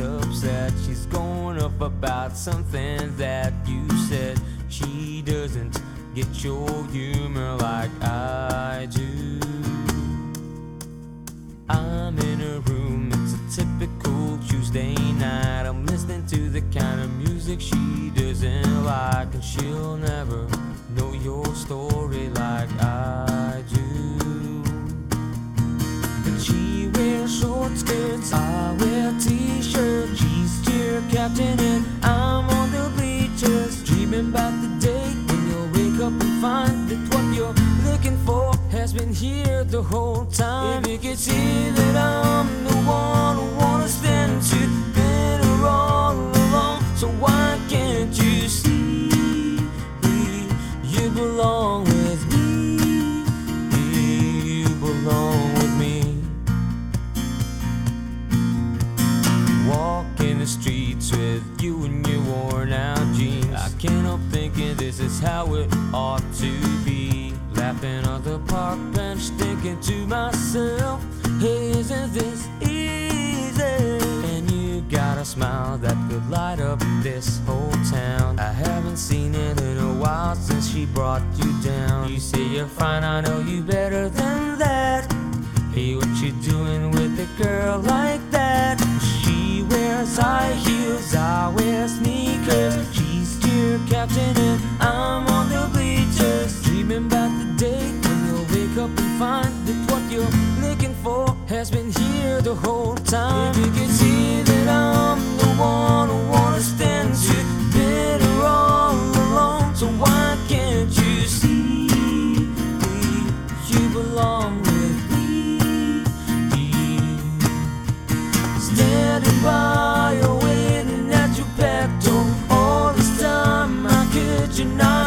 upset. She's going up about something that you said. She doesn't get your humor like I do. I'm in a room, it's a typical Tuesday night. I'm listening to the kind of music she doesn't like, and she'll never know your story dreaming about the day when you'll wake up and find that what you're looking for has been here the whole time. If you could see that I'm the one who wanna stand to better all along, so why can't you see you belong with me? You belong with me. Walking the streets with you and your be. On the park bench, thinking to myself, hey, isn't this easy? And you got a smile that could light up this whole town. I haven't seen it in a while since she brought you down. You say you're fine, I know you better than that. Hey, what you doing with a girl like that? Time. If you can see that I'm the one who wanna stand to better all along, so why can't you see you belong with me? Standing by you, waiting at your back door all this time. How could you not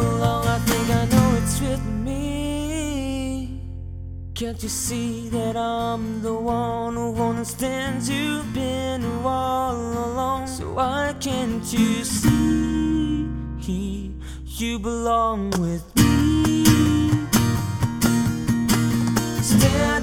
belong. I think I know it's with me. Can't you see that I'm the one who understands you've been all along? So why can't you see you belong with me? Standing